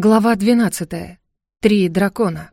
Глава 12. Три дракона.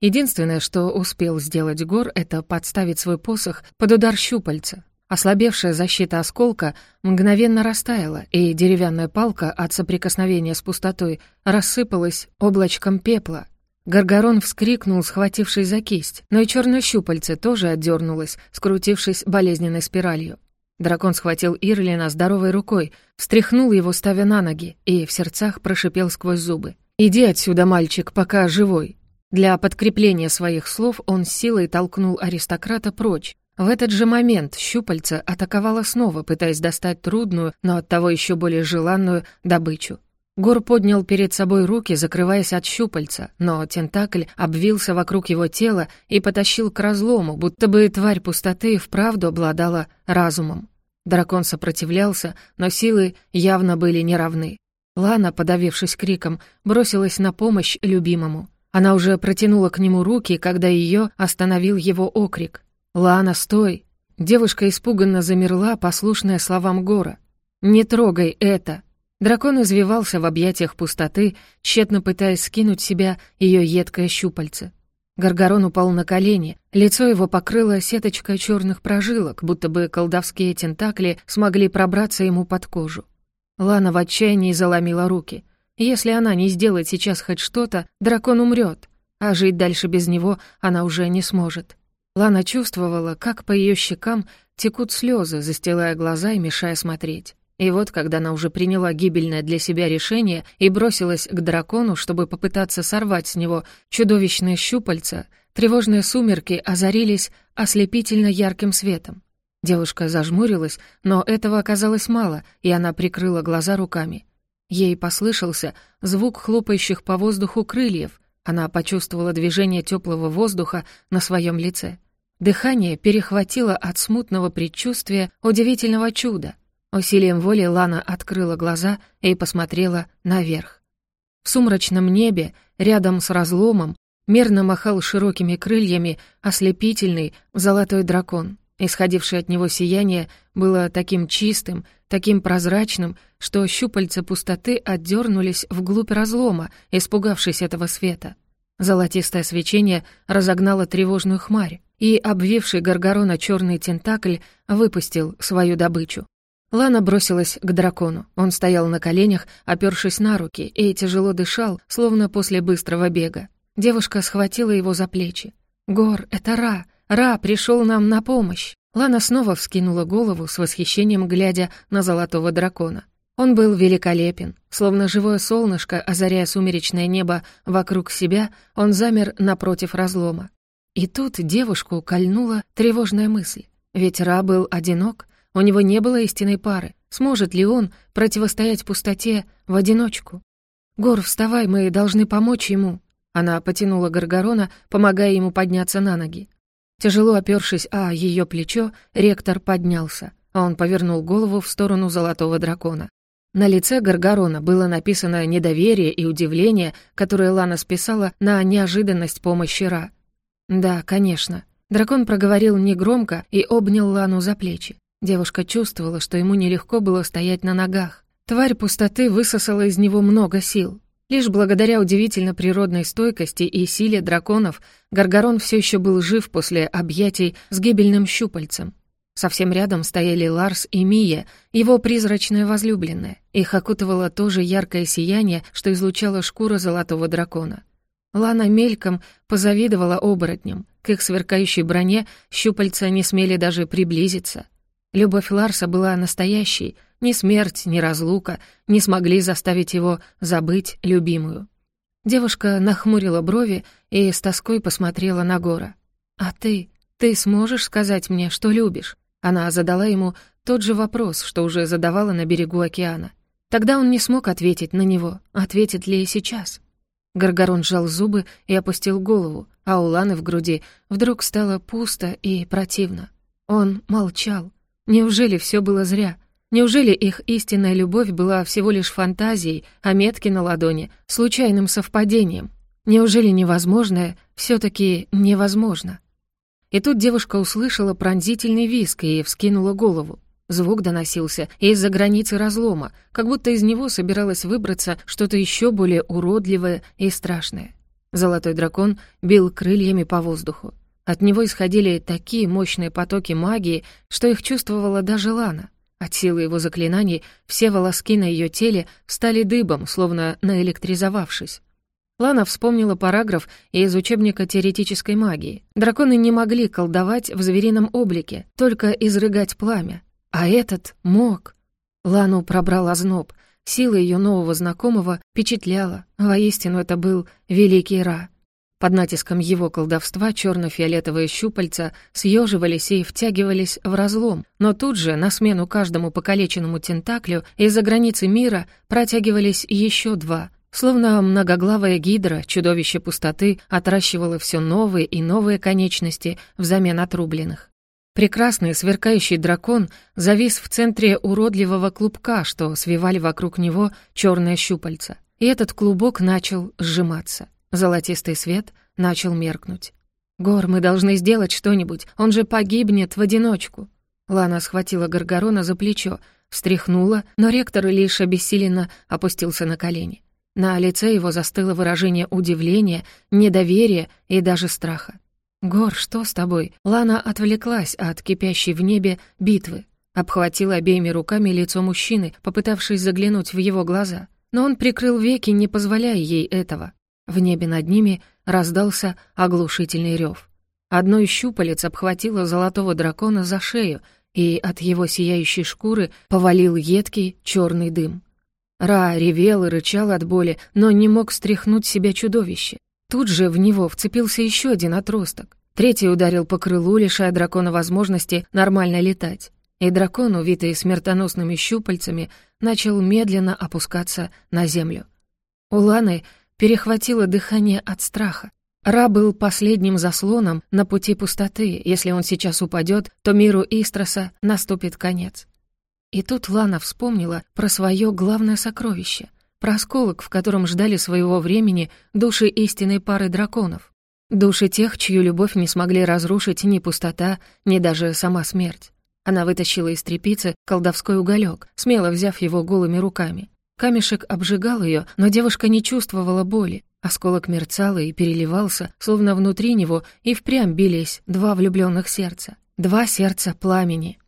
Единственное, что успел сделать Гор, это подставить свой посох под удар щупальца. Ослабевшая защита осколка мгновенно растаяла, и деревянная палка от соприкосновения с пустотой рассыпалась облачком пепла. Гаргарон вскрикнул, схватившись за кисть, но и черное щупальце тоже отдернулось, скрутившись болезненной спиралью. Дракон схватил Ирлина здоровой рукой, встряхнул его, ставя на ноги, и в сердцах прошипел сквозь зубы. «Иди отсюда, мальчик, пока живой». Для подкрепления своих слов он силой толкнул аристократа прочь. В этот же момент щупальце атаковало снова, пытаясь достать трудную, но оттого еще более желанную добычу. Гор поднял перед собой руки, закрываясь от щупальца, но тентакль обвился вокруг его тела и потащил к разлому, будто бы тварь пустоты вправду обладала разумом. Дракон сопротивлялся, но силы явно были неравны. Лана, подавившись криком, бросилась на помощь любимому. Она уже протянула к нему руки, когда ее остановил его окрик. «Лана, стой!» Девушка испуганно замерла, послушная словам Гора. «Не трогай это!» Дракон извивался в объятиях пустоты, тщетно пытаясь скинуть себя ее едкое щупальце. Гаргарон упал на колени, лицо его покрыло сеточкой черных прожилок, будто бы колдовские тентакли смогли пробраться ему под кожу. Лана в отчаянии заломила руки. Если она не сделает сейчас хоть что-то, дракон умрет, а жить дальше без него она уже не сможет. Лана чувствовала, как по ее щекам текут слезы, застилая глаза и мешая смотреть. И вот, когда она уже приняла гибельное для себя решение и бросилась к дракону, чтобы попытаться сорвать с него чудовищные щупальца, тревожные сумерки озарились ослепительно ярким светом. Девушка зажмурилась, но этого оказалось мало, и она прикрыла глаза руками. Ей послышался звук хлопающих по воздуху крыльев. Она почувствовала движение теплого воздуха на своем лице. Дыхание перехватило от смутного предчувствия удивительного чуда. Усилием воли Лана открыла глаза и посмотрела наверх. В сумрачном небе, рядом с разломом, мерно махал широкими крыльями ослепительный золотой дракон. Исходившее от него сияние было таким чистым, таким прозрачным, что щупальца пустоты отдернулись вглубь разлома, испугавшись этого света. Золотистое свечение разогнало тревожную хмарь, и обвивший Гаргорона черный тентакль выпустил свою добычу. Лана бросилась к дракону. Он стоял на коленях, опёршись на руки, и тяжело дышал, словно после быстрого бега. Девушка схватила его за плечи. «Гор, это Ра! Ра пришел нам на помощь!» Лана снова вскинула голову с восхищением, глядя на золотого дракона. Он был великолепен. Словно живое солнышко, озаряя сумеречное небо вокруг себя, он замер напротив разлома. И тут девушку кольнула тревожная мысль. Ведь Ра был одинок, у него не было истинной пары. Сможет ли он противостоять пустоте в одиночку? «Гор, вставай, мы должны помочь ему». Она потянула Гаргорона, помогая ему подняться на ноги. Тяжело опершись о ее плечо, ректор поднялся. Он повернул голову в сторону золотого дракона. На лице Гаргорона было написано недоверие и удивление, которое Лана списала на неожиданность помощи Ра. «Да, конечно». Дракон проговорил негромко и обнял Лану за плечи. Девушка чувствовала, что ему нелегко было стоять на ногах. Тварь пустоты высосала из него много сил. Лишь благодаря удивительно природной стойкости и силе драконов Гаргорон все еще был жив после объятий с гибельным щупальцем. Совсем рядом стояли Ларс и Мия, его призрачная возлюбленная. Их окутывало то же яркое сияние, что излучала шкура золотого дракона. Лана мельком позавидовала оборотням. К их сверкающей броне щупальца не смели даже приблизиться. Любовь Ларса была настоящей, ни смерть, ни разлука не смогли заставить его забыть любимую. Девушка нахмурила брови и с тоской посмотрела на Гора. «А ты? Ты сможешь сказать мне, что любишь?» Она задала ему тот же вопрос, что уже задавала на берегу океана. Тогда он не смог ответить на него, ответит ли и сейчас. Гаргорон сжал зубы и опустил голову, а у Ланы в груди вдруг стало пусто и противно. Он молчал. Неужели все было зря? Неужели их истинная любовь была всего лишь фантазией, а метки на ладони — случайным совпадением? Неужели невозможное все таки невозможно? И тут девушка услышала пронзительный виск и вскинула голову. Звук доносился из-за границы разлома, как будто из него собиралось выбраться что-то еще более уродливое и страшное. Золотой дракон бил крыльями по воздуху. От него исходили такие мощные потоки магии, что их чувствовала даже Лана. От силы его заклинаний все волоски на ее теле стали дыбом, словно наэлектризовавшись. Лана вспомнила параграф из учебника теоретической магии. Драконы не могли колдовать в зверином облике, только изрыгать пламя. А этот мог. Лану пробрал озноб. Сила ее нового знакомого впечатляла. Воистину, это был великий Ра. Под натиском его колдовства черно-фиолетовые щупальца съеживались и втягивались в разлом, но тут же, на смену каждому покалеченному тентаклю, из-за границы мира протягивались еще два — Словно многоглавая гидра, чудовище пустоты отращивало все новые и новые конечности взамен отрубленных. Прекрасный сверкающий дракон завис в центре уродливого клубка, что свивали вокруг него черные щупальца. И этот клубок начал сжиматься. Золотистый свет начал меркнуть. «Гор, мы должны сделать что-нибудь, он же погибнет в одиночку». Лана схватила Гаргорона за плечо, встряхнула, но ректор лишь обессиленно опустился на колени. На лице его застыло выражение удивления, недоверия и даже страха. «Гор, что с тобой?» Лана отвлеклась от кипящей в небе битвы, обхватила обеими руками лицо мужчины, попытавшись заглянуть в его глаза. Но он прикрыл веки, не позволяя ей этого. В небе над ними раздался оглушительный рев. Одно из щупалец обхватило золотого дракона за шею, и от его сияющей шкуры повалил едкий черный дым. Ра ревел и рычал от боли, но не мог стряхнуть себя чудовище. Тут же в него вцепился еще один отросток. Третий ударил по крылу, лишая дракона возможности нормально летать. И дракон, увитый смертоносными щупальцами, начал медленно опускаться на землю. У Ланы перехватило дыхание от страха. Ра был последним заслоном на пути пустоты. Если он сейчас упадет, то миру Истроса наступит конец. И тут Лана вспомнила про свое главное сокровище, про осколок, в котором ждали своего времени души истинной пары драконов. Души тех, чью любовь не смогли разрушить ни пустота, ни даже сама смерть. Она вытащила из трепицы колдовской уголек, смело взяв его голыми руками. Камешек обжигал ее, но девушка не чувствовала боли. Осколок мерцал и переливался, словно внутри него и впрямь бились два влюбленных сердца. Два сердца пламени.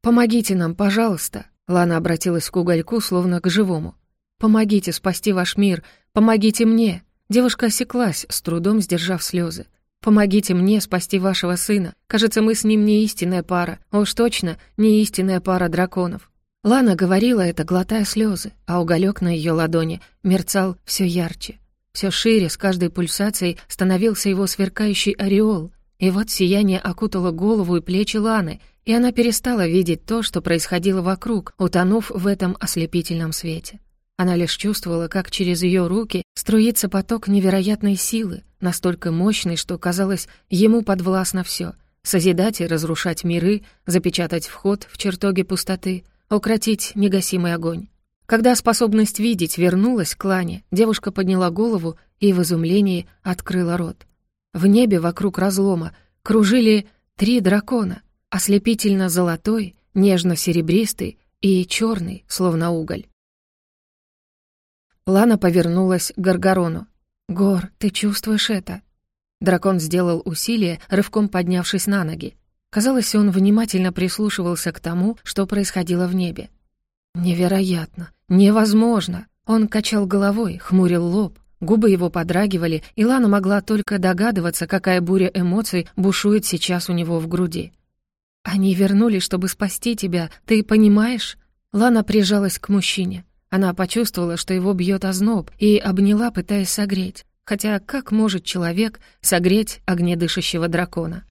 «Помогите нам, пожалуйста!» Лана обратилась к угольку, словно к живому. «Помогите спасти ваш мир! Помогите мне!» Девушка осеклась, с трудом сдержав слезы. «Помогите мне спасти вашего сына. Кажется, мы с ним не истинная пара. Уж точно, не истинная пара драконов». Лана говорила это, глотая слезы, а уголек на ее ладони мерцал все ярче. Все шире, с каждой пульсацией становился его сверкающий ореол. И вот сияние окутало голову и плечи Ланы, и она перестала видеть то, что происходило вокруг, утонув в этом ослепительном свете. Она лишь чувствовала, как через ее руки струится поток невероятной силы, настолько мощный, что, казалось, ему подвластно все — созидать и разрушать миры, запечатать вход в чертоги пустоты, укротить негасимый огонь. Когда способность видеть вернулась к Лане, девушка подняла голову и в изумлении открыла рот. В небе вокруг разлома кружили три дракона — ослепительно-золотой, нежно-серебристый и черный, словно уголь. Лана повернулась к Гаргарону. «Гор, ты чувствуешь это?» Дракон сделал усилие, рывком поднявшись на ноги. Казалось, он внимательно прислушивался к тому, что происходило в небе. «Невероятно! Невозможно!» Он качал головой, хмурил лоб, губы его подрагивали, и Лана могла только догадываться, какая буря эмоций бушует сейчас у него в груди. «Они вернулись, чтобы спасти тебя, ты понимаешь?» Лана прижалась к мужчине. Она почувствовала, что его бьет озноб, и обняла, пытаясь согреть. Хотя как может человек согреть огнедышащего дракона?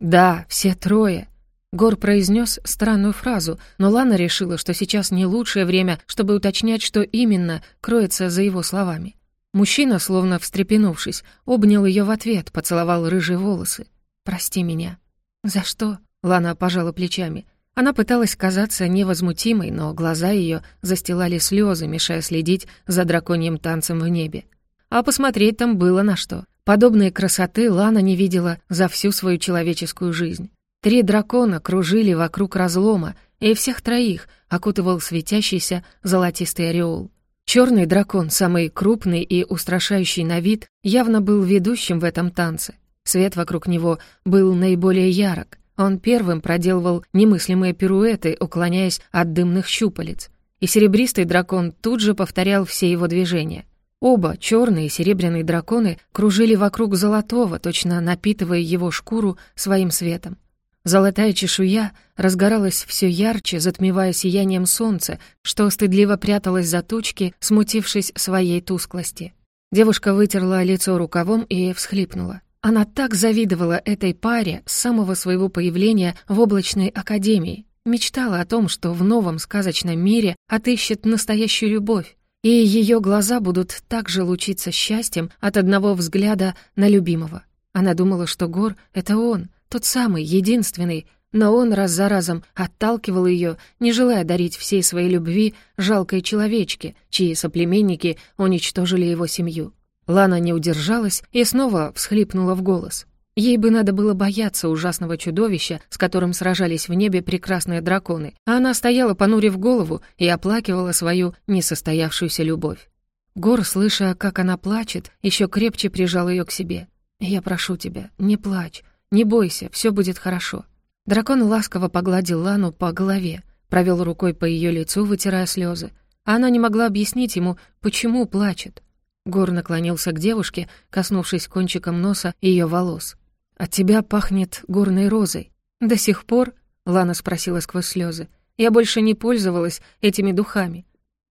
«Да, все трое», Гор произнес странную фразу, но Лана решила, что сейчас не лучшее время, чтобы уточнять, что именно кроется за его словами. Мужчина, словно встрепенувшись, обнял ее в ответ, поцеловал рыжие волосы. «Прости меня». «За что?» Лана пожала плечами. Она пыталась казаться невозмутимой, но глаза ее застилали слезы, мешая следить за драконьим танцем в небе. А посмотреть там было на что. Подобной красоты Лана не видела за всю свою человеческую жизнь. Три дракона кружили вокруг разлома, и всех троих окутывал светящийся золотистый ореол. Черный дракон, самый крупный и устрашающий на вид, явно был ведущим в этом танце. Свет вокруг него был наиболее ярок. Он первым проделывал немыслимые пируэты, уклоняясь от дымных щупалец. И серебристый дракон тут же повторял все его движения. Оба, черные и серебряные драконы, кружили вокруг золотого, точно напитывая его шкуру своим светом. Золотая чешуя разгоралась все ярче, затмевая сиянием солнца, что стыдливо пряталось за тучки, смутившись своей тусклости. Девушка вытерла лицо рукавом и всхлипнула. Она так завидовала этой паре с самого своего появления в облачной академии, мечтала о том, что в новом сказочном мире отыщет настоящую любовь, и ее глаза будут также лучиться счастьем от одного взгляда на любимого. Она думала, что Гор — это он, тот самый, единственный, но он раз за разом отталкивал ее, не желая дарить всей своей любви жалкой человечке, чьи соплеменники уничтожили его семью. Лана не удержалась и снова всхлипнула в голос. Ей бы надо было бояться ужасного чудовища, с которым сражались в небе прекрасные драконы, а она стояла, понурив голову, и оплакивала свою несостоявшуюся любовь. Гор, слыша, как она плачет, еще крепче прижал ее к себе. «Я прошу тебя, не плачь, не бойся, все будет хорошо». Дракон ласково погладил Лану по голове, провел рукой по ее лицу, вытирая слезы. А она не могла объяснить ему, почему плачет. Гор наклонился к девушке, коснувшись кончиком носа ее волос. «От тебя пахнет горной розой. До сих пор?» — Лана спросила сквозь слезы. «Я больше не пользовалась этими духами».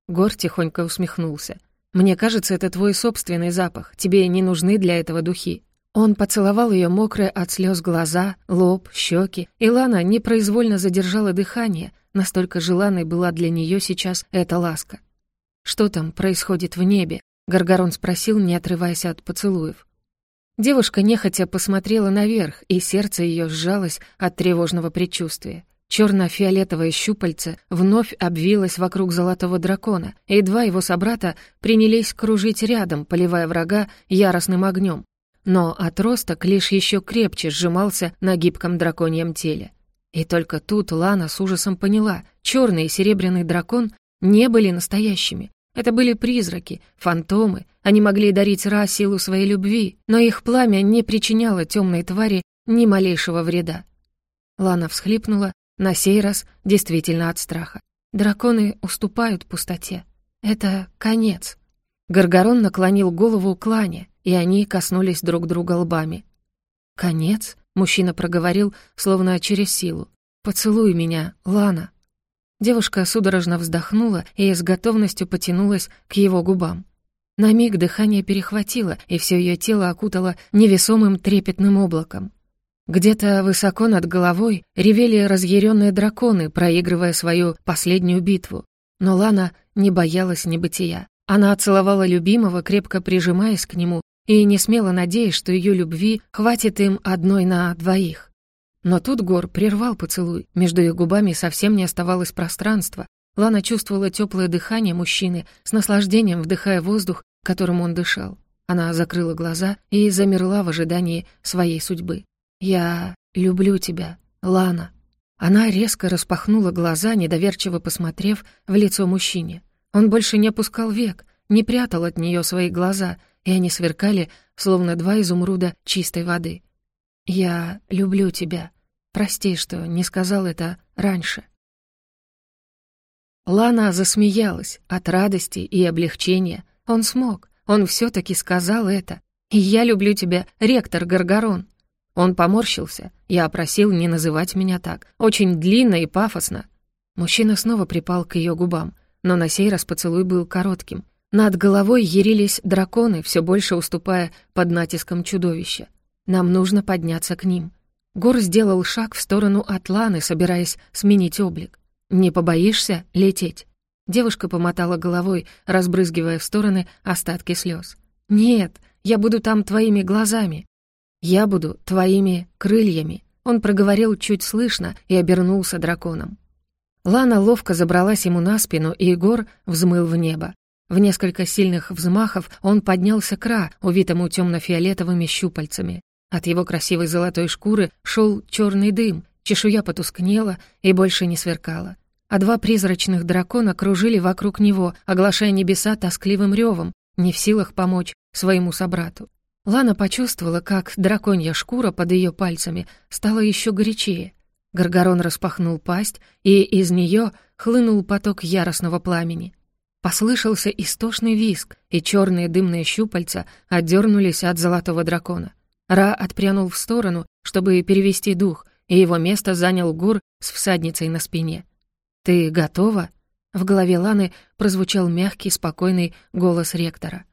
Гор тихонько усмехнулся. «Мне кажется, это твой собственный запах. Тебе не нужны для этого духи». Он поцеловал ее мокрые от слез глаза, лоб, щеки, и Лана непроизвольно задержала дыхание, настолько желанной была для нее сейчас эта ласка. Что там происходит в небе? Гаргарон спросил, не отрываясь от поцелуев. Девушка нехотя посмотрела наверх, и сердце ее сжалось от тревожного предчувствия. Черно-фиолетовое щупальце вновь обвилось вокруг золотого дракона, и два его собрата принялись кружить рядом, поливая врага яростным огнем. Но отросток лишь еще крепче сжимался на гибком драконьем теле. И только тут Лана с ужасом поняла, черный и серебряный дракон не были настоящими. Это были призраки, фантомы. Они могли дарить Ра силу своей любви, но их пламя не причиняло темной твари ни малейшего вреда. Лана всхлипнула, на сей раз действительно от страха. Драконы уступают пустоте. Это конец. Гаргорон наклонил голову к Лане, и они коснулись друг друга лбами. «Конец?» — мужчина проговорил, словно через силу. «Поцелуй меня, Лана». Девушка судорожно вздохнула и с готовностью потянулась к его губам. На миг дыхание перехватило, и все ее тело окутало невесомым трепетным облаком. Где-то высоко над головой ревели разъяренные драконы, проигрывая свою последнюю битву. Но Лана не боялась небытия. Она целовала любимого, крепко прижимаясь к нему, и не смела надеясь, что ее любви хватит им одной на двоих. Но тут Гор прервал поцелуй. Между ее губами совсем не оставалось пространства. Лана чувствовала теплое дыхание мужчины, с наслаждением вдыхая воздух, которым он дышал. Она закрыла глаза и замерла в ожидании своей судьбы. «Я люблю тебя, Лана». Она резко распахнула глаза, недоверчиво посмотрев в лицо мужчине. Он больше не опускал век, не прятал от нее свои глаза, и они сверкали, словно два изумруда чистой воды. «Я люблю тебя», Прости, что не сказал это раньше». Лана засмеялась от радости и облегчения. Он смог, он все таки сказал это. «И я люблю тебя, ректор Гаргарон». Он поморщился. Я просил не называть меня так. Очень длинно и пафосно. Мужчина снова припал к ее губам, но на сей раз поцелуй был коротким. Над головой ярились драконы, все больше уступая под натиском чудовища. Нам нужно подняться к ним. Гор сделал шаг в сторону Атланы, собираясь сменить облик. «Не побоишься лететь?» Девушка помотала головой, разбрызгивая в стороны остатки слез. «Нет, я буду там твоими глазами. Я буду твоими крыльями», — он проговорил чуть слышно и обернулся драконом. Лана ловко забралась ему на спину, и Егор взмыл в небо. В несколько сильных взмахов он поднялся к Ра, увитому темно-фиолетовыми щупальцами. От его красивой золотой шкуры шел черный дым, чешуя потускнела и больше не сверкала. А два призрачных дракона кружили вокруг него, оглашая небеса тоскливым ревом, не в силах помочь своему собрату. Лана почувствовала, как драконья шкура под ее пальцами стала еще горячее. Гаргорон распахнул пасть, и из нее хлынул поток яростного пламени. Послышался истошный визг, и черные дымные щупальца отдернулись от золотого дракона. Ра отпрянул в сторону, чтобы перевести дух, и его место занял Гур с всадницей на спине. «Ты готова?» В голове Ланы прозвучал мягкий, спокойный голос ректора.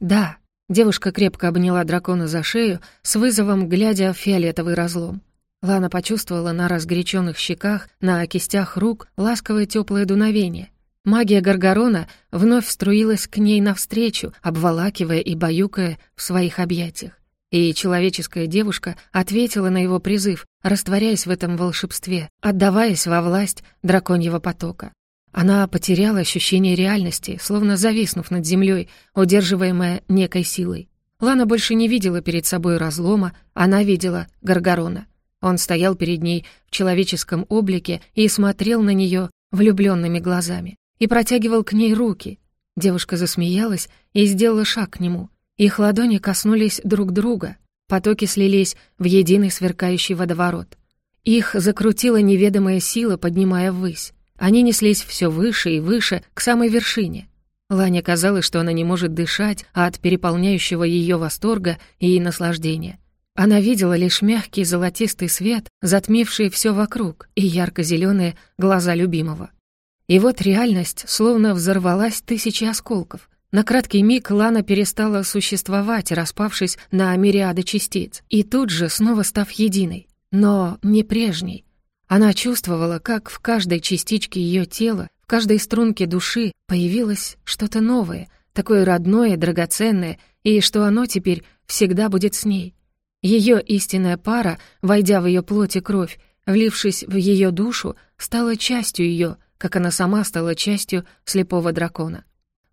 «Да». Девушка крепко обняла дракона за шею, с вызовом глядя в фиолетовый разлом. Лана почувствовала на разгоряченных щеках, на кистях рук ласковое теплое дуновение. Магия Гаргарона вновь струилась к ней навстречу, обволакивая и баюкая в своих объятиях. И человеческая девушка ответила на его призыв, растворяясь в этом волшебстве, отдаваясь во власть драконьего потока. Она потеряла ощущение реальности, словно зависнув над землей, удерживаемая некой силой. Лана больше не видела перед собой разлома, она видела Гаргарона. Он стоял перед ней в человеческом облике и смотрел на нее влюбленными глазами и протягивал к ней руки. Девушка засмеялась и сделала шаг к нему. Их ладони коснулись друг друга, потоки слились в единый сверкающий водоворот. Их закрутила неведомая сила, поднимая ввысь. Они неслись все выше и выше, к самой вершине. Лане казалось, что она не может дышать от переполняющего ее восторга и наслаждения. Она видела лишь мягкий золотистый свет, затмивший все вокруг, и ярко зеленые глаза любимого. И вот реальность словно взорвалась тысячи осколков. На краткий миг Лана перестала существовать, распавшись на мириады частиц, и тут же снова став единой, но не прежней. Она чувствовала, как в каждой частичке ее тела, в каждой струнке души появилось что-то новое, такое родное, драгоценное, и что оно теперь всегда будет с ней. Ее истинная пара, войдя в ее плоть и кровь, влившись в ее душу, стала частью ее, как она сама стала частью слепого дракона.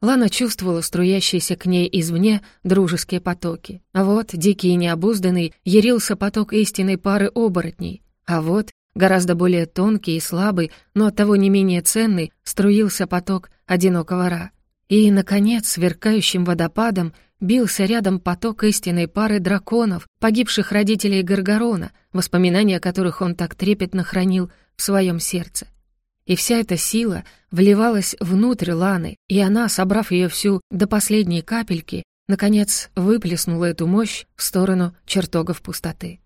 Лана чувствовала струящиеся к ней извне дружеские потоки. А вот дикий и необузданный ярился поток истинной пары оборотней. А вот гораздо более тонкий и слабый, но оттого не менее ценный, струился поток одинокого Ра. И, наконец, сверкающим водопадом бился рядом поток истинной пары драконов, погибших родителей Гаргорона, воспоминания которых он так трепетно хранил в своем сердце. И вся эта сила вливалась внутрь Ланы, и она, собрав ее всю до последней капельки, наконец выплеснула эту мощь в сторону чертогов пустоты.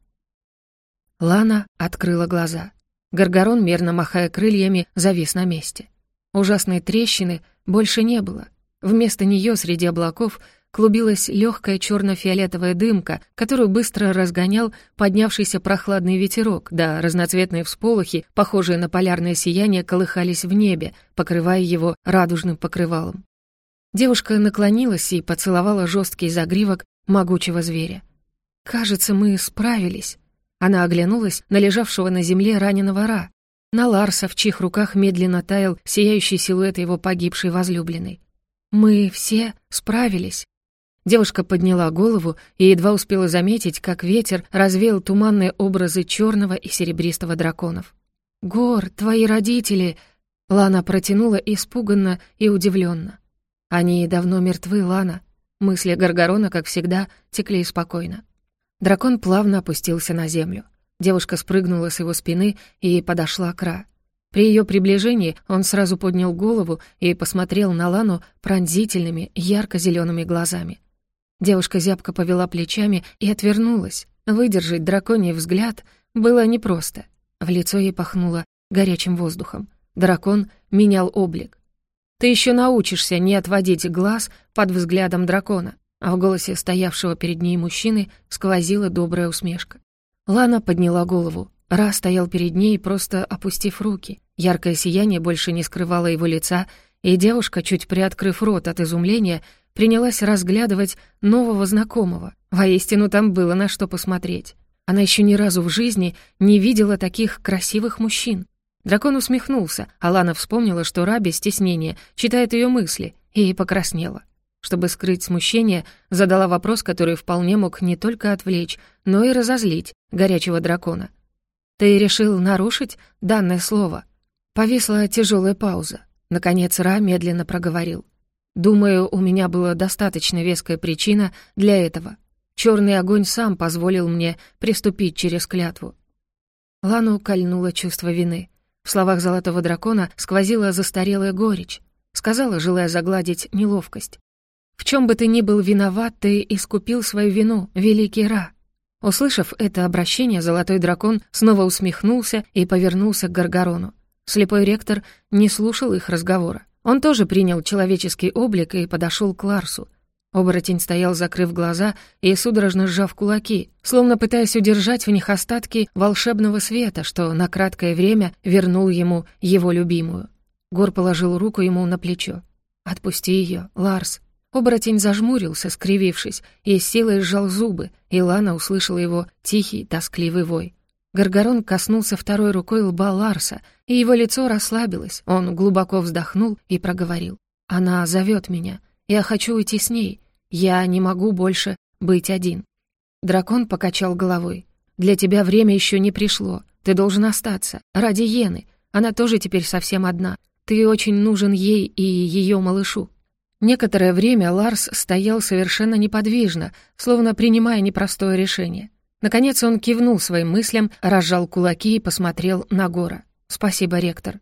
Лана открыла глаза. Гаргорон, мерно махая крыльями, завис на месте. Ужасной трещины больше не было. Вместо нее среди облаков клубилась легкая черно-фиолетовая дымка, которую быстро разгонял поднявшийся прохладный ветерок, да разноцветные всполохи, похожие на полярное сияние, колыхались в небе, покрывая его радужным покрывалом. Девушка наклонилась и поцеловала жесткий загривок могучего зверя. «Кажется, мы справились». Она оглянулась на лежавшего на земле раненого Ра, на Ларса, в чьих руках медленно таял сияющий силуэт его погибшей возлюбленной. «Мы все справились». Девушка подняла голову и едва успела заметить, как ветер развеял туманные образы черного и серебристого драконов. «Гор, твои родители!» Лана протянула испуганно и удивленно. «Они давно мертвы, Лана». Мысли Гаргорона, как всегда, текли спокойно. Дракон плавно опустился на землю. Девушка спрыгнула с его спины и подошла к Ра. При ее приближении он сразу поднял голову и посмотрел на Лану пронзительными, ярко зелеными глазами. Девушка зябко повела плечами и отвернулась. Выдержать драконий взгляд было непросто. В лицо ей пахнуло горячим воздухом. Дракон менял облик. «Ты еще научишься не отводить глаз под взглядом дракона», а в голосе стоявшего перед ней мужчины сквозила добрая усмешка. Лана подняла голову. Ра стоял перед ней, просто опустив руки. Яркое сияние больше не скрывало его лица, и девушка, чуть приоткрыв рот от изумления, принялась разглядывать нового знакомого. Воистину там было на что посмотреть. Она еще ни разу в жизни не видела таких красивых мужчин. Дракон усмехнулся, а Лана вспомнила, что Раби стеснение читает ее мысли, и покраснела. Чтобы скрыть смущение, задала вопрос, который вполне мог не только отвлечь, но и разозлить горячего дракона. Ты решил нарушить данное слово?» Повисла тяжелая пауза. Наконец Ра медленно проговорил. «Думаю, у меня была достаточно веская причина для этого. Черный огонь сам позволил мне приступить через клятву». Лану кольнуло чувство вины. В словах золотого дракона сквозила застарелая горечь. Сказала, желая загладить неловкость. «В чем бы ты ни был виноват, ты искупил свою вину, великий Ра». Услышав это обращение, золотой дракон снова усмехнулся и повернулся к Гаргарону. Слепой ректор не слушал их разговора. Он тоже принял человеческий облик и подошел к Ларсу. Оборотень стоял, закрыв глаза и судорожно сжав кулаки, словно пытаясь удержать в них остатки волшебного света, что на краткое время вернул ему его любимую. Гор положил руку ему на плечо. «Отпусти ее, Ларс». Оборотень зажмурился, скривившись, и с силой сжал зубы, и Лана услышала его тихий, тоскливый вой. Гаргарон коснулся второй рукой лба Ларса, и его лицо расслабилось. Он глубоко вздохнул и проговорил. «Она зовет меня. Я хочу уйти с ней. Я не могу больше быть один». Дракон покачал головой. «Для тебя время еще не пришло. Ты должен остаться. Ради Йены. Она тоже теперь совсем одна. Ты очень нужен ей и ее малышу». Некоторое время Ларс стоял совершенно неподвижно, словно принимая непростое решение. Наконец он кивнул своим мыслям, разжал кулаки и посмотрел на Гора. «Спасибо, ректор».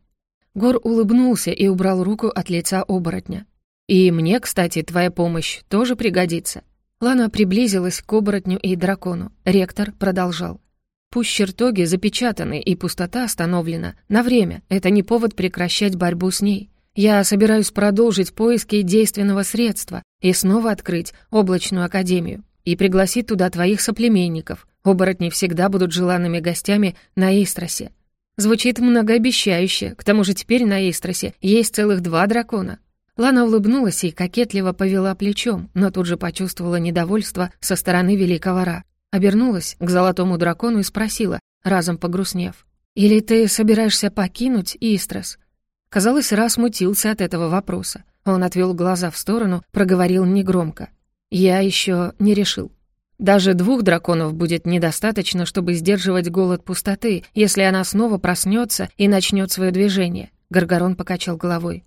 Гор улыбнулся и убрал руку от лица оборотня. «И мне, кстати, твоя помощь тоже пригодится». Лана приблизилась к оборотню и дракону. Ректор продолжал. «Пусть чертоги запечатаны и пустота остановлена на время. Это не повод прекращать борьбу с ней. Я собираюсь продолжить поиски действенного средства и снова открыть облачную академию и пригласить туда твоих соплеменников. Оборотни всегда будут желанными гостями на Истросе. Звучит многообещающе, к тому же теперь на Истросе есть целых два дракона. Лана улыбнулась и кокетливо повела плечом, но тут же почувствовала недовольство со стороны великого Ра. Обернулась к золотому дракону и спросила, разом погрустнев. «Или ты собираешься покинуть Истрос?» Казалось, раз смутился от этого вопроса. Он отвел глаза в сторону, проговорил негромко. «Я еще не решил». Даже двух драконов будет недостаточно, чтобы сдерживать голод пустоты, если она снова проснется и начнет свое движение. Гаргорон покачал головой.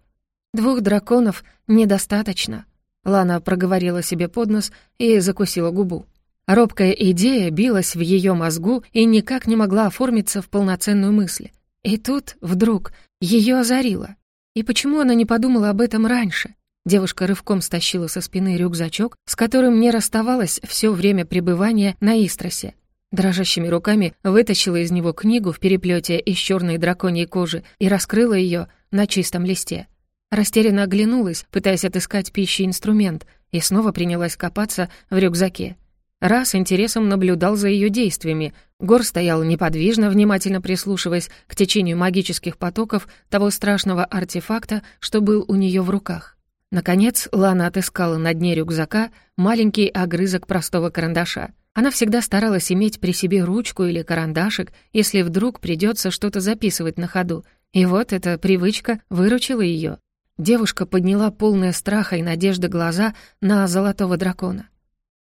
«Двух драконов недостаточно», — Лана проговорила себе под нос и закусила губу. Робкая идея билась в ее мозгу и никак не могла оформиться в полноценную мысль. И тут, вдруг, ее озарило. И почему она не подумала об этом раньше? Девушка рывком стащила со спины рюкзачок, с которым не расставалась все время пребывания на Истросе. Дрожащими руками вытащила из него книгу в переплете из черной драконьей кожи и раскрыла ее на чистом листе. Растерянно оглянулась, пытаясь отыскать пищи инструмент, и снова принялась копаться в рюкзаке. Раз интересом наблюдал за ее действиями. Гор стоял неподвижно, внимательно прислушиваясь к течению магических потоков того страшного артефакта, что был у нее в руках. Наконец, Лана отыскала на дне рюкзака маленький огрызок простого карандаша. Она всегда старалась иметь при себе ручку или карандашик, если вдруг придется что-то записывать на ходу. И вот эта привычка выручила ее. Девушка подняла полные страха и надежды глаза на золотого дракона.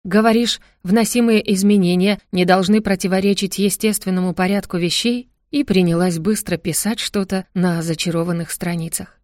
Говоришь, вносимые изменения не должны противоречить естественному порядку вещей?» И принялась быстро писать что-то на зачарованных страницах.